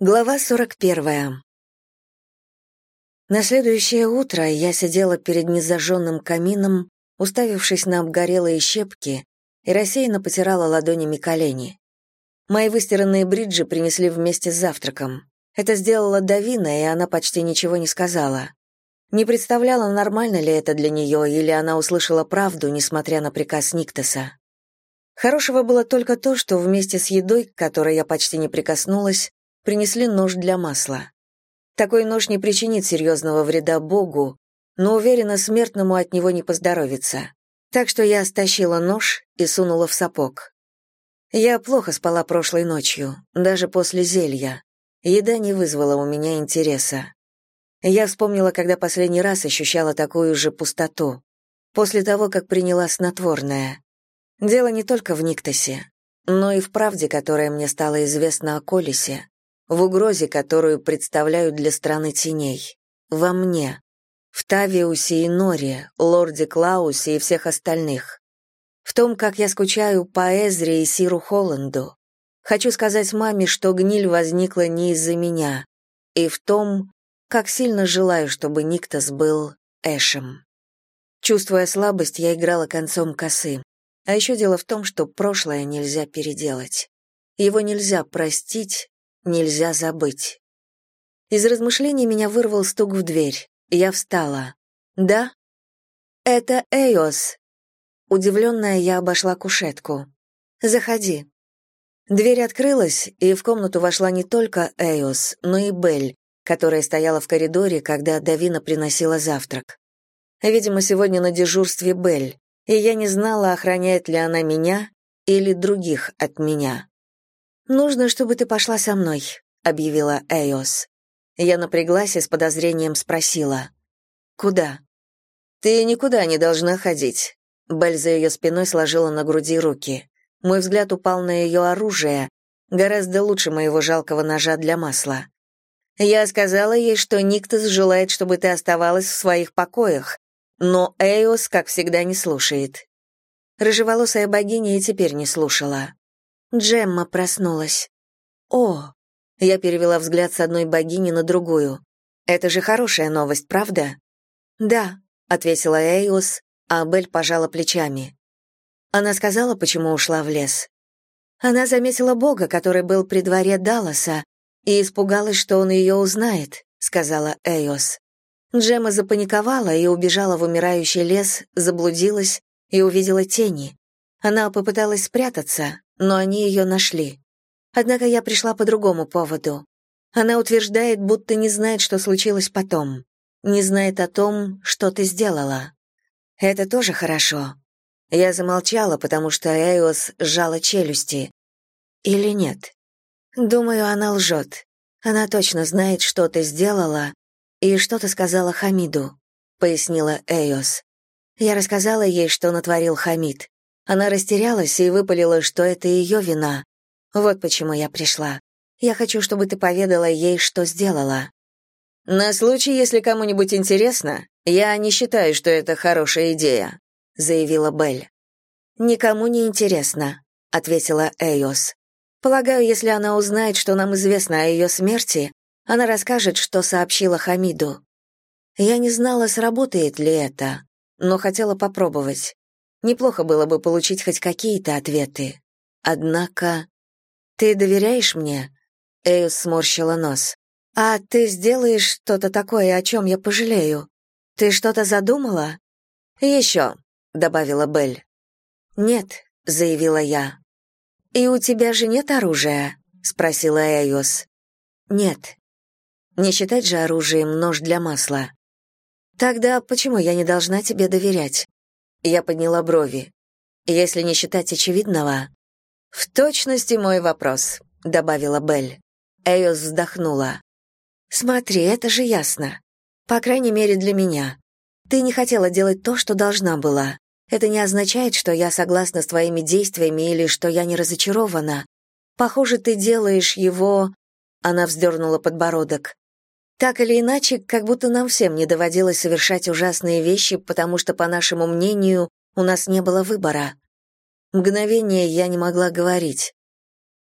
Глава 41. На следующее утро я сидела перед незажженным камином, уставившись на обгорелые щепки, и рассеянно потирала ладонями колени. Мои выстиранные бриджи принесли вместе с завтраком. Это сделала Давина, и она почти ничего не сказала. Не представляла, нормально ли это для нее, или она услышала правду, несмотря на приказ Никтоса. Хорошего было только то, что вместе с едой, к которой я почти не прикоснулась, принесли нож для масла. Такой нож не причинит серьезного вреда Богу, но уверена, смертному от него не поздоровится. Так что я стащила нож и сунула в сапог. Я плохо спала прошлой ночью, даже после зелья. Еда не вызвала у меня интереса. Я вспомнила, когда последний раз ощущала такую же пустоту. После того, как приняла снотворное. Дело не только в Никтосе, но и в правде, которая мне стала известна о Колесе, в угрозе, которую представляю для страны теней. Во мне. В Тавиусе и Норе, Лорде Клаусе и всех остальных. В том, как я скучаю по Эзре и Сиру Холланду. Хочу сказать маме, что гниль возникла не из-за меня. И в том, как сильно желаю, чтобы Никтос был Эшем. Чувствуя слабость, я играла концом косы. А еще дело в том, что прошлое нельзя переделать. Его нельзя простить, нельзя забыть. Из размышлений меня вырвал стук в дверь. Я встала. «Да?» «Это Эйос». Удивленная, я обошла кушетку. «Заходи». Дверь открылась, и в комнату вошла не только Эйос, но и Белль, которая стояла в коридоре, когда Давина приносила завтрак. Видимо, сегодня на дежурстве Белль, и я не знала, охраняет ли она меня или других от меня. «Нужно, чтобы ты пошла со мной», — объявила Эйос. Я напряглась и с подозрением спросила. «Куда?» «Ты никуда не должна ходить». Белль за ее спиной сложила на груди руки. Мой взгляд упал на ее оружие, гораздо лучше моего жалкого ножа для масла. Я сказала ей, что Никтос желает, чтобы ты оставалась в своих покоях, но Эйос, как всегда, не слушает. Рыжеволосая богиня и теперь не слушала. Джемма проснулась. «О!» Я перевела взгляд с одной богини на другую. «Это же хорошая новость, правда?» «Да», — ответила Эйос, а Бель пожала плечами. Она сказала, почему ушла в лес. Она заметила Бога, который был при дворе Далласа, и испугалась, что он ее узнает», — сказала Эйос. Джема запаниковала и убежала в умирающий лес, заблудилась и увидела тени. Она попыталась спрятаться, но они ее нашли. Однако я пришла по другому поводу. Она утверждает, будто не знает, что случилось потом. Не знает о том, что ты сделала. Это тоже хорошо. Я замолчала, потому что Эйос сжала челюсти. Или нет? Думаю, она лжет. Она точно знает, что ты сделала и что ты сказала Хамиду, пояснила Эйос. Я рассказала ей, что натворил Хамид. Она растерялась и выпалила, что это ее вина. Вот почему я пришла. Я хочу, чтобы ты поведала ей, что сделала. На случай, если кому-нибудь интересно, я не считаю, что это хорошая идея, заявила Белль. Никому не интересно, ответила Эйос. Полагаю, если она узнает, что нам известно о ее смерти, она расскажет, что сообщила Хамиду. Я не знала, сработает ли это, но хотела попробовать. Неплохо было бы получить хоть какие-то ответы. Однако... «Ты доверяешь мне?» Эйус сморщила нос. «А ты сделаешь что-то такое, о чем я пожалею? Ты что-то задумала?» «Еще», — добавила Белль. «Нет», — заявила я. «И у тебя же нет оружия?» — спросила Эйос. «Нет». Не считать же оружием нож для масла. «Тогда почему я не должна тебе доверять?» Я подняла брови. «Если не считать очевидного...» «В точности мой вопрос», — добавила Белль. Эйос вздохнула. «Смотри, это же ясно. По крайней мере, для меня. Ты не хотела делать то, что должна была. Это не означает, что я согласна с твоими действиями или что я не разочарована. Похоже, ты делаешь его...» Она вздернула подбородок. «Так или иначе, как будто нам всем не доводилось совершать ужасные вещи, потому что, по нашему мнению, у нас не было выбора». Мгновение я не могла говорить.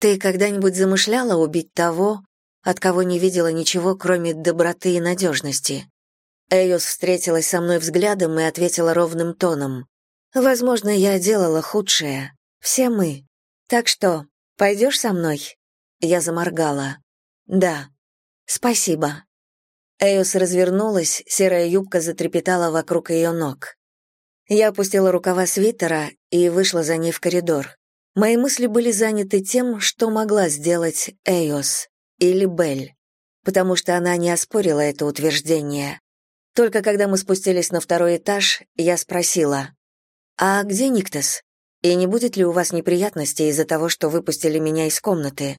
«Ты когда-нибудь замышляла убить того, от кого не видела ничего, кроме доброты и надежности. Эйос встретилась со мной взглядом и ответила ровным тоном. «Возможно, я делала худшее. Все мы. Так что, пойдешь со мной?» Я заморгала. «Да». «Спасибо». Эйос развернулась, серая юбка затрепетала вокруг ее ног. Я опустила рукава свитера и вышла за ней в коридор. Мои мысли были заняты тем, что могла сделать Эйос или Белль, потому что она не оспорила это утверждение. Только когда мы спустились на второй этаж, я спросила, «А где Никтас? И не будет ли у вас неприятностей из-за того, что выпустили меня из комнаты?»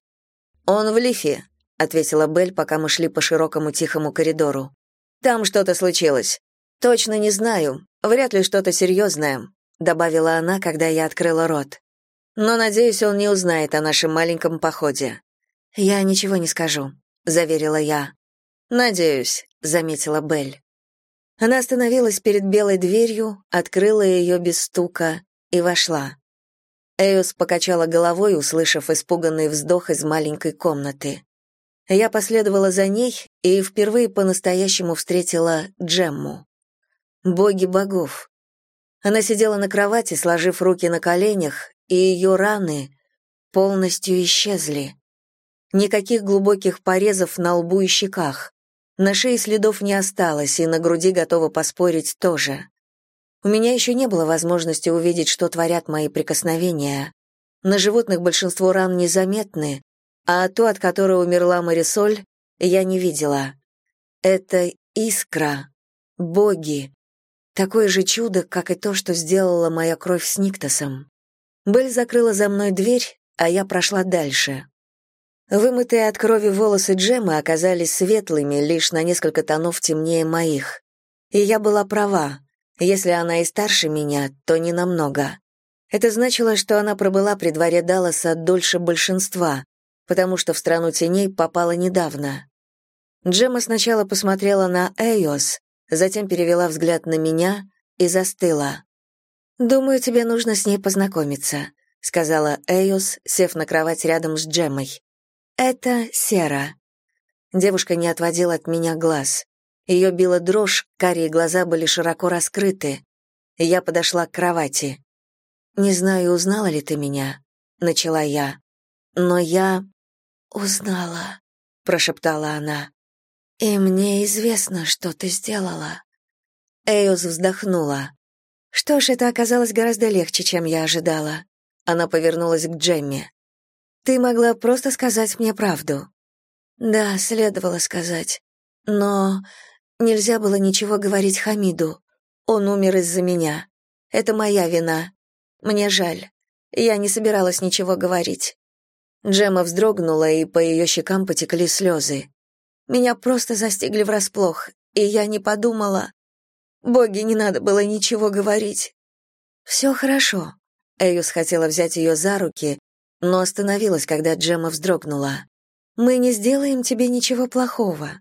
«Он в лифе», — ответила Белль, пока мы шли по широкому тихому коридору. «Там что-то случилось. Точно не знаю. Вряд ли что-то серьезное», — добавила она, когда я открыла рот. «Но, надеюсь, он не узнает о нашем маленьком походе». «Я ничего не скажу», — заверила я. «Надеюсь», — заметила Белль. Она остановилась перед белой дверью, открыла ее без стука и вошла. Эос покачала головой, услышав испуганный вздох из маленькой комнаты. Я последовала за ней и впервые по-настоящему встретила Джемму. Боги богов. Она сидела на кровати, сложив руки на коленях, и ее раны полностью исчезли. Никаких глубоких порезов на лбу и щеках. На шее следов не осталось, и на груди готова поспорить тоже. У меня еще не было возможности увидеть, что творят мои прикосновения. На животных большинство ран незаметны, а то, от которой умерла Марисоль, я не видела. Это искра, боги. Такое же чудо, как и то, что сделала моя кровь с Никтосом. Бель закрыла за мной дверь, а я прошла дальше. Вымытые от крови волосы Джемы оказались светлыми, лишь на несколько тонов темнее моих. И я была права. Если она и старше меня, то не намного. Это значило, что она пробыла при дворе Далласа дольше большинства, потому что в страну теней попала недавно. Джема сначала посмотрела на Эйос, затем перевела взгляд на меня и застыла. «Думаю, тебе нужно с ней познакомиться», — сказала Эйос, сев на кровать рядом с Джемой. «Это Сера». Девушка не отводила от меня глаз. Ее била дрожь, карие глаза были широко раскрыты. Я подошла к кровати. «Не знаю, узнала ли ты меня?» — начала я. «Но я...» «Узнала», — прошептала она. «И мне известно, что ты сделала». Эйос вздохнула. «Что ж, это оказалось гораздо легче, чем я ожидала». Она повернулась к Джемме. Ты могла просто сказать мне правду. Да, следовало сказать. Но нельзя было ничего говорить Хамиду. Он умер из-за меня. Это моя вина. Мне жаль. Я не собиралась ничего говорить. Джема вздрогнула, и по ее щекам потекли слезы. Меня просто застигли врасплох, и я не подумала. Боги, не надо было ничего говорить. «Все хорошо». Эйус хотела взять ее за руки, но остановилась, когда Джема вздрогнула. «Мы не сделаем тебе ничего плохого».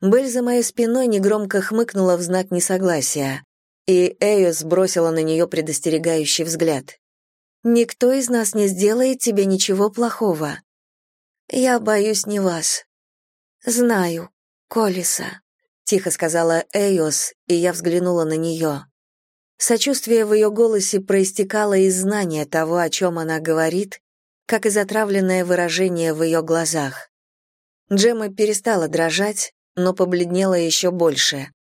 Бель за моей спиной негромко хмыкнула в знак несогласия, и Эйос бросила на нее предостерегающий взгляд. «Никто из нас не сделает тебе ничего плохого». «Я боюсь не вас». «Знаю, Колиса», — тихо сказала Эйос, и я взглянула на нее. Сочувствие в ее голосе проистекало из знания того, о чем она говорит, как и затравленное выражение в ее глазах. Джема перестала дрожать, но побледнела еще больше.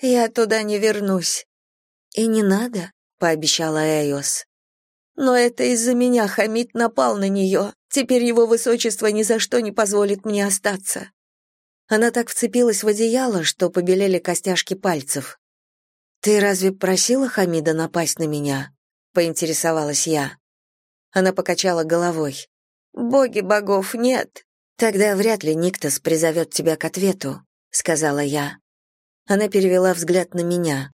«Я туда не вернусь». «И не надо», — пообещала Эйос. «Но это из-за меня Хамид напал на нее. Теперь его высочество ни за что не позволит мне остаться». Она так вцепилась в одеяло, что побелели костяшки пальцев. «Ты разве просила Хамида напасть на меня?» — поинтересовалась я. Она покачала головой. «Боги богов, нет!» «Тогда вряд ли Никтос призовет тебя к ответу», — сказала я. Она перевела взгляд на меня.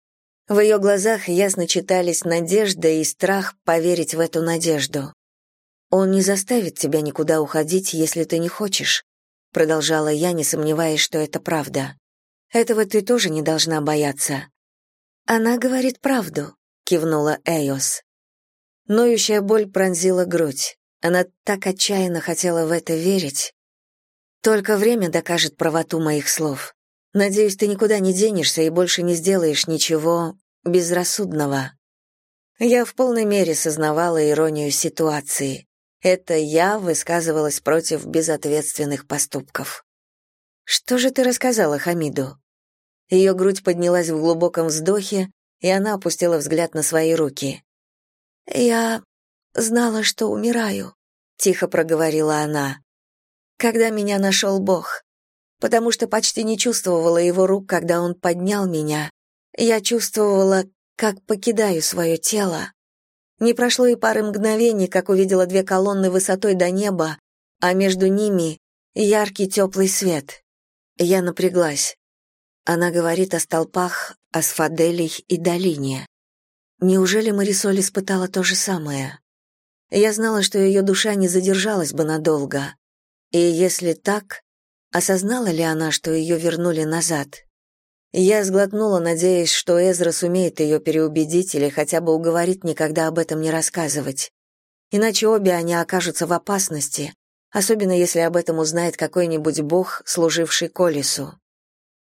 В ее глазах ясно читались надежда и страх поверить в эту надежду. «Он не заставит тебя никуда уходить, если ты не хочешь», — продолжала я, не сомневаясь, что это правда. «Этого ты тоже не должна бояться». «Она говорит правду», — кивнула Эйос. Ноющая боль пронзила грудь. Она так отчаянно хотела в это верить. Только время докажет правоту моих слов. Надеюсь, ты никуда не денешься и больше не сделаешь ничего безрассудного. Я в полной мере сознавала иронию ситуации. Это я высказывалась против безответственных поступков. Что же ты рассказала Хамиду? Ее грудь поднялась в глубоком вздохе, и она опустила взгляд на свои руки. Я знала, что умираю, тихо проговорила она. Когда меня нашел Бог, потому что почти не чувствовала его рук, когда он поднял меня. Я чувствовала, как покидаю свое тело. Не прошло и пары мгновений, как увидела две колонны высотой до неба, а между ними яркий теплый свет. Я напряглась. Она говорит о столпах, асфаделей и долине. Неужели Марисоль испытала то же самое? Я знала, что ее душа не задержалась бы надолго. И если так, осознала ли она, что ее вернули назад? Я сглотнула, надеясь, что Эзра сумеет ее переубедить или хотя бы уговорит никогда об этом не рассказывать. Иначе обе они окажутся в опасности, особенно если об этом узнает какой-нибудь бог, служивший Колесу.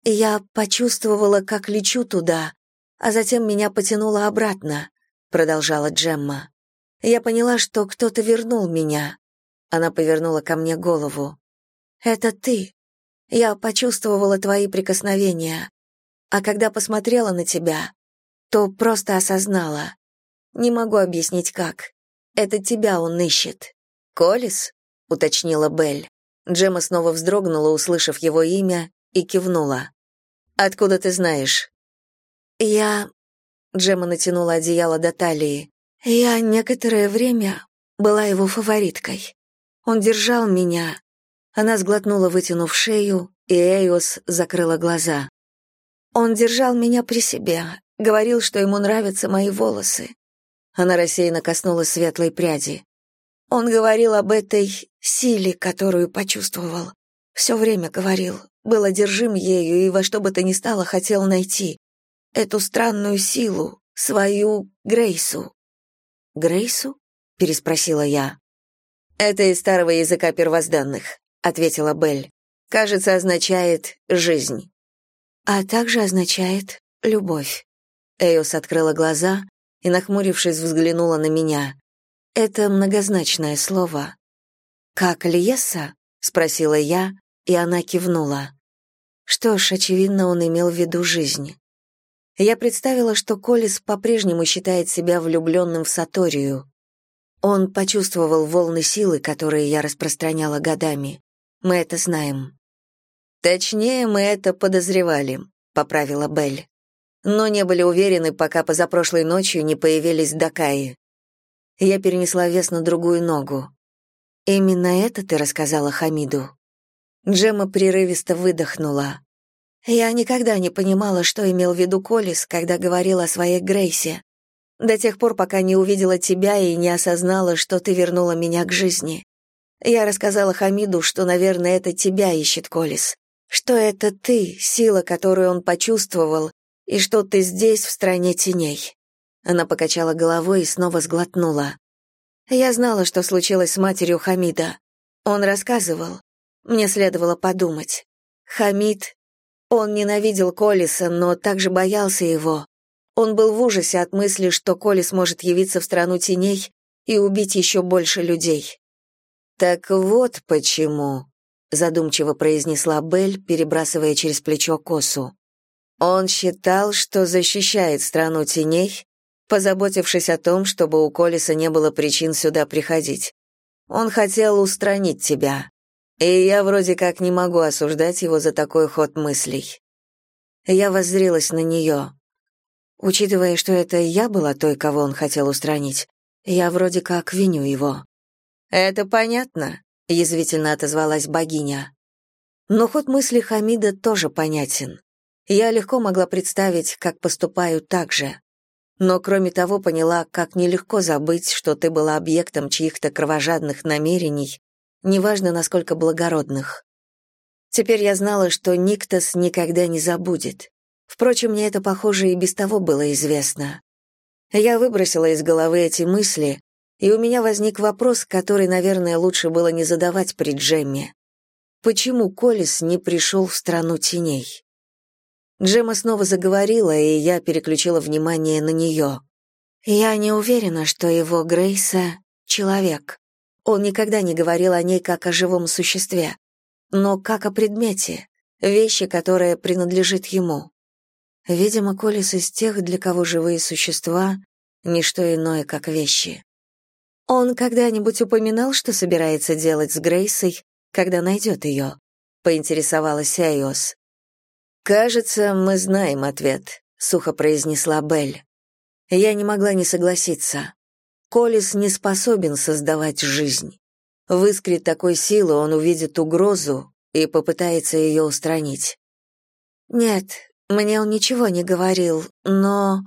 Я почувствовала, как лечу туда, а затем меня потянуло обратно, продолжала Джемма. Я поняла, что кто-то вернул меня. Она повернула ко мне голову. Это ты. Я почувствовала твои прикосновения. А когда посмотрела на тебя, то просто осознала. Не могу объяснить как. Это тебя он ищет. Колис? уточнила Белль. Джема снова вздрогнула, услышав его имя, и кивнула. Откуда ты знаешь? Я Джема натянула одеяло до талии. Я некоторое время была его фавориткой. Он держал меня. Она сглотнула, вытянув шею, и Эйос закрыла глаза. Он держал меня при себе, говорил, что ему нравятся мои волосы. Она рассеянно коснулась светлой пряди. Он говорил об этой силе, которую почувствовал. Все время говорил, был одержим ею и во что бы то ни стало хотел найти. Эту странную силу, свою Грейсу. «Грейсу?» — переспросила я. «Это из старого языка первозданных», — ответила Белль. «Кажется, означает «жизнь» а также означает «любовь». Эйос открыла глаза и, нахмурившись, взглянула на меня. Это многозначное слово. «Как Льеса?» — спросила я, и она кивнула. Что ж, очевидно, он имел в виду жизнь. Я представила, что Колис по-прежнему считает себя влюбленным в Саторию. Он почувствовал волны силы, которые я распространяла годами. Мы это знаем. Точнее, мы это подозревали, поправила Белль. Но не были уверены, пока позапрошлой ночью не появились Дакаи. Я перенесла вес на другую ногу. Именно это ты рассказала Хамиду. Джема прерывисто выдохнула. Я никогда не понимала, что имел в виду Колис, когда говорил о своей Грейсе. До тех пор, пока не увидела тебя и не осознала, что ты вернула меня к жизни. Я рассказала Хамиду, что, наверное, это тебя ищет Колис что это ты, сила, которую он почувствовал, и что ты здесь, в стране теней. Она покачала головой и снова сглотнула. Я знала, что случилось с матерью Хамида. Он рассказывал. Мне следовало подумать. Хамид, он ненавидел Колиса, но также боялся его. Он был в ужасе от мысли, что Колис может явиться в страну теней и убить еще больше людей. Так вот почему, задумчиво произнесла Белль, перебрасывая через плечо косу. Он считал, что защищает страну теней, позаботившись о том, чтобы у Колеса не было причин сюда приходить. Он хотел устранить тебя. И я вроде как не могу осуждать его за такой ход мыслей. Я воззрелась на нее. Учитывая, что это я была той, кого он хотел устранить, я вроде как виню его. Это понятно, язвительно отозвалась богиня. Но ход мысли Хамида тоже понятен. Я легко могла представить, как поступаю так же. Но кроме того поняла, как нелегко забыть, что ты была объектом чьих-то кровожадных намерений, неважно, насколько благородных. Теперь я знала, что Никтос никогда не забудет. Впрочем, мне это, похоже, и без того было известно. Я выбросила из головы эти мысли, и у меня возник вопрос, который, наверное, лучше было не задавать при Джемме. Почему Колес не пришел в страну теней? Джема снова заговорила, и я переключила внимание на нее. Я не уверена, что его Грейса — человек. Он никогда не говорил о ней как о живом существе, но как о предмете, вещи, которая принадлежит ему. Видимо, Колес из тех, для кого живые существа — ничто иное, как вещи. Он когда-нибудь упоминал, что собирается делать с Грейсой, когда найдет ее? Поинтересовалась Айос. «Кажется, мы знаем ответ», — сухо произнесла Белль. Я не могла не согласиться. Колес не способен создавать жизнь. В искре такой силы он увидит угрозу и попытается ее устранить. «Нет, мне он ничего не говорил, но...»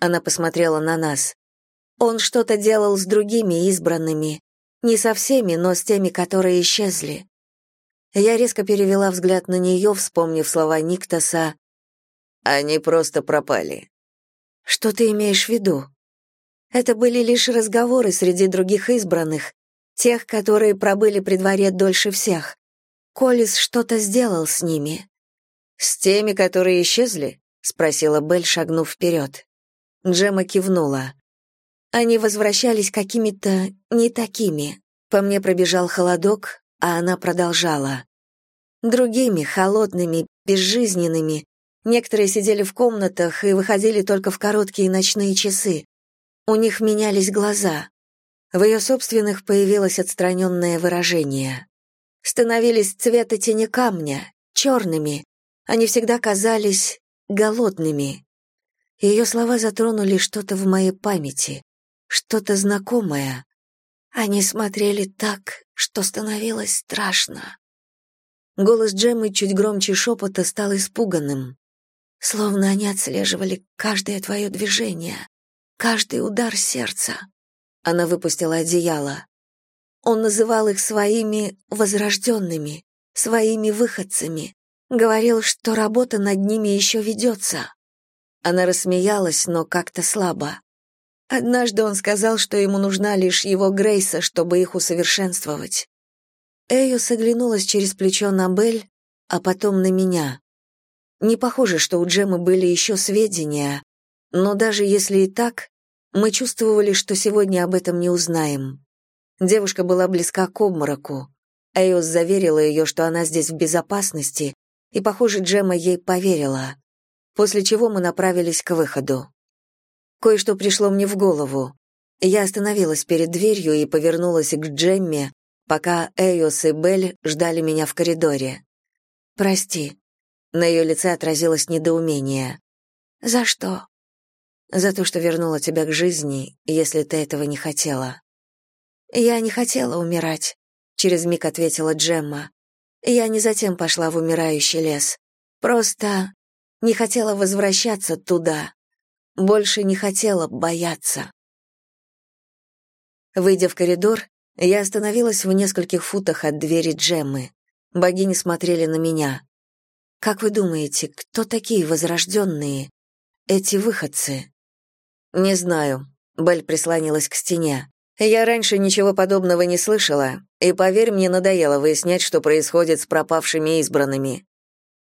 Она посмотрела на нас. «Он что-то делал с другими избранными. Не со всеми, но с теми, которые исчезли». Я резко перевела взгляд на нее, вспомнив слова Никтоса. «Они просто пропали». «Что ты имеешь в виду?» Это были лишь разговоры среди других избранных, тех, которые пробыли при дворе дольше всех. Колис что-то сделал с ними. «С теми, которые исчезли?» — спросила Белль, шагнув вперед. Джема кивнула. Они возвращались какими-то не такими. По мне пробежал холодок, а она продолжала. Другими, холодными, безжизненными. Некоторые сидели в комнатах и выходили только в короткие ночные часы. У них менялись глаза. В ее собственных появилось отстраненное выражение. Становились цвета тени камня, черными. Они всегда казались голодными. Ее слова затронули что-то в моей памяти, что-то знакомое. Они смотрели так, что становилось страшно. Голос Джеммы чуть громче шепота стал испуганным. Словно они отслеживали каждое твое движение, каждый удар сердца. Она выпустила одеяло. Он называл их своими возрожденными, своими выходцами. Говорил, что работа над ними еще ведется. Она рассмеялась, но как-то слабо. Однажды он сказал, что ему нужна лишь его Грейса, чтобы их усовершенствовать. Эйо соглянулась через плечо на Бель, а потом на меня. Не похоже, что у Джемы были еще сведения, но даже если и так, мы чувствовали, что сегодня об этом не узнаем. Девушка была близка к обмороку. Эйос заверила ее, что она здесь в безопасности, и, похоже, Джема ей поверила. После чего мы направились к выходу. Кое-что пришло мне в голову. Я остановилась перед дверью и повернулась к Джемме, пока Эйос и Белль ждали меня в коридоре. «Прости». На ее лице отразилось недоумение. «За что?» за то, что вернула тебя к жизни, если ты этого не хотела». «Я не хотела умирать», — через миг ответила Джемма. «Я не затем пошла в умирающий лес. Просто не хотела возвращаться туда. Больше не хотела бояться». Выйдя в коридор, я остановилась в нескольких футах от двери Джеммы. Богини смотрели на меня. «Как вы думаете, кто такие возрожденные? Эти выходцы?» «Не знаю», — Белль прислонилась к стене. «Я раньше ничего подобного не слышала, и, поверь, мне надоело выяснять, что происходит с пропавшими избранными».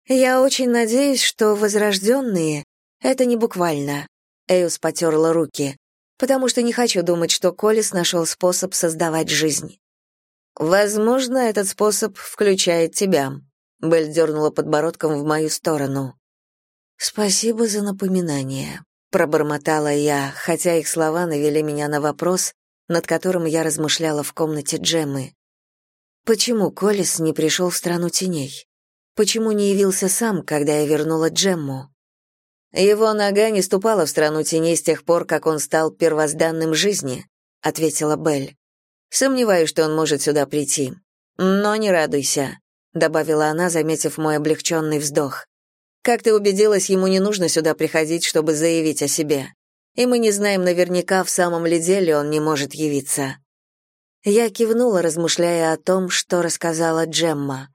«Я очень надеюсь, что возрожденные — это не буквально», — Эйус потерла руки, «потому что не хочу думать, что Колес нашел способ создавать жизнь». «Возможно, этот способ включает тебя», — Белль дернула подбородком в мою сторону. «Спасибо за напоминание», пробормотала я, хотя их слова навели меня на вопрос, над которым я размышляла в комнате Джеммы. Почему Колес не пришел в страну теней? Почему не явился сам, когда я вернула Джемму? Его нога не ступала в страну теней с тех пор, как он стал первозданным жизни, ответила Белль. Сомневаюсь, что он может сюда прийти. Но не радуйся, добавила она, заметив мой облегченный вздох. Как ты убедилась, ему не нужно сюда приходить, чтобы заявить о себе. И мы не знаем наверняка, в самом ли деле он не может явиться. Я кивнула, размышляя о том, что рассказала Джемма.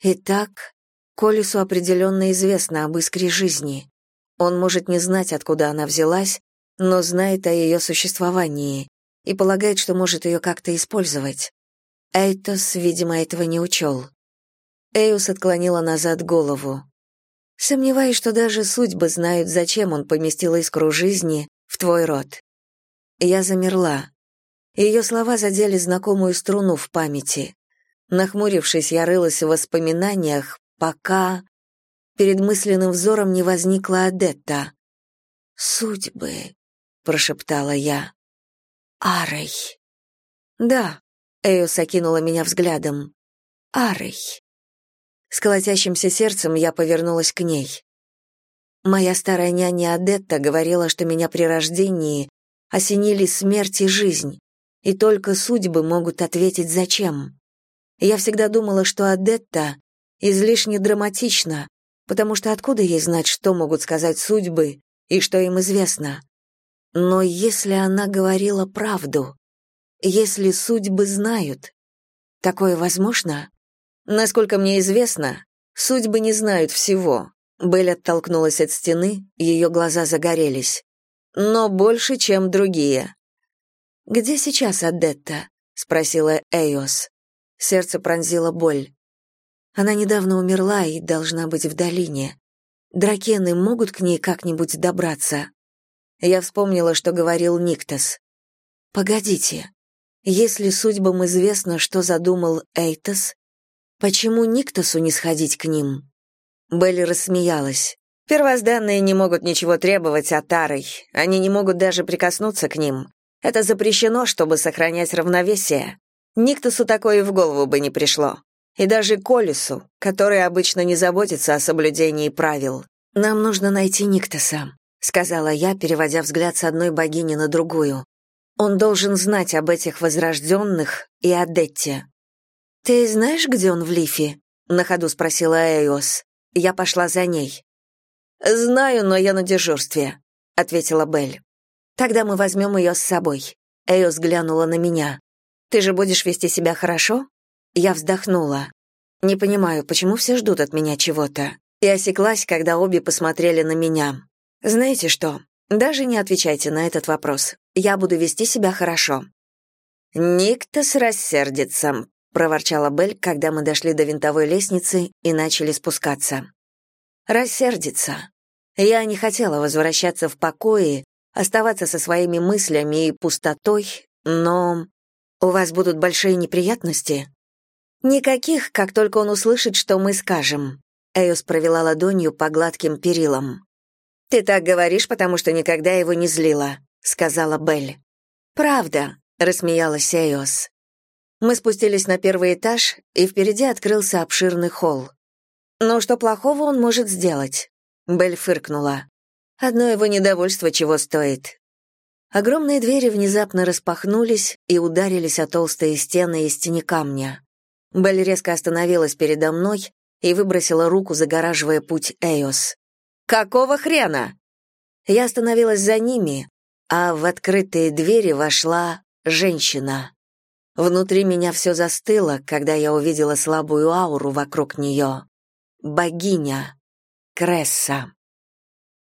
Итак, Колесу определенно известно об искре жизни. Он может не знать, откуда она взялась, но знает о ее существовании и полагает, что может ее как-то использовать. Эйтос, видимо, этого не учел. Эйус отклонила назад голову. Сомневаюсь, что даже судьбы знают, зачем он поместил искру жизни в твой род. Я замерла. Ее слова задели знакомую струну в памяти. Нахмурившись, я рылась в воспоминаниях, пока перед мысленным взором не возникла Адетта. «Судьбы», — прошептала я. «Арой». «Да», — Эйос окинула меня взглядом. «Арой». С колотящимся сердцем я повернулась к ней. Моя старая няня Адетта говорила, что меня при рождении осенили смерть и жизнь, и только судьбы могут ответить зачем. Я всегда думала, что Адетта излишне драматична, потому что откуда ей знать, что могут сказать судьбы и что им известно? Но если она говорила правду, если судьбы знают, такое возможно? Насколько мне известно, судьбы не знают всего. Белль оттолкнулась от стены, ее глаза загорелись. Но больше, чем другие. «Где сейчас Адетта?» — спросила Эйос. Сердце пронзило боль. Она недавно умерла и должна быть в долине. Дракены могут к ней как-нибудь добраться? Я вспомнила, что говорил Никтос. Погодите. Если судьбам известно, что задумал Эйтос, почему Никтосу не сходить к ним? Белли рассмеялась. Первозданные не могут ничего требовать от Тарой. Они не могут даже прикоснуться к ним. Это запрещено, чтобы сохранять равновесие. Никтосу такое в голову бы не пришло. И даже Колесу, который обычно не заботится о соблюдении правил. «Нам нужно найти Никтоса», — сказала я, переводя взгляд с одной богини на другую. «Он должен знать об этих возрожденных и о Детте». «Ты знаешь, где он в Лифе?» — на ходу спросила Эйос. Я пошла за ней. «Знаю, но я на дежурстве», — ответила Белль. «Тогда мы возьмем ее с собой». Эйос глянула на меня. Ты же будешь вести себя хорошо?» Я вздохнула. Не понимаю, почему все ждут от меня чего-то. И осеклась, когда обе посмотрели на меня. Знаете что? Даже не отвечайте на этот вопрос. Я буду вести себя хорошо. Никтос рассердится, проворчала Бель, когда мы дошли до винтовой лестницы и начали спускаться. Рассердится. Я не хотела возвращаться в покое, оставаться со своими мыслями и пустотой, но у вас будут большие неприятности? Никаких, как только он услышит, что мы скажем. Эйос провела ладонью по гладким перилам. Ты так говоришь, потому что никогда его не злила, сказала Белль. Правда, рассмеялась Эйос. Мы спустились на первый этаж, и впереди открылся обширный холл. Но что плохого он может сделать? Белль фыркнула. Одно его недовольство чего стоит. Огромные двери внезапно распахнулись и ударились о толстые стены из тени камня. Белль резко остановилась передо мной и выбросила руку, загораживая путь Эйос. «Какого хрена?» Я остановилась за ними, а в открытые двери вошла женщина. Внутри меня все застыло, когда я увидела слабую ауру вокруг нее. Богиня. Кресса.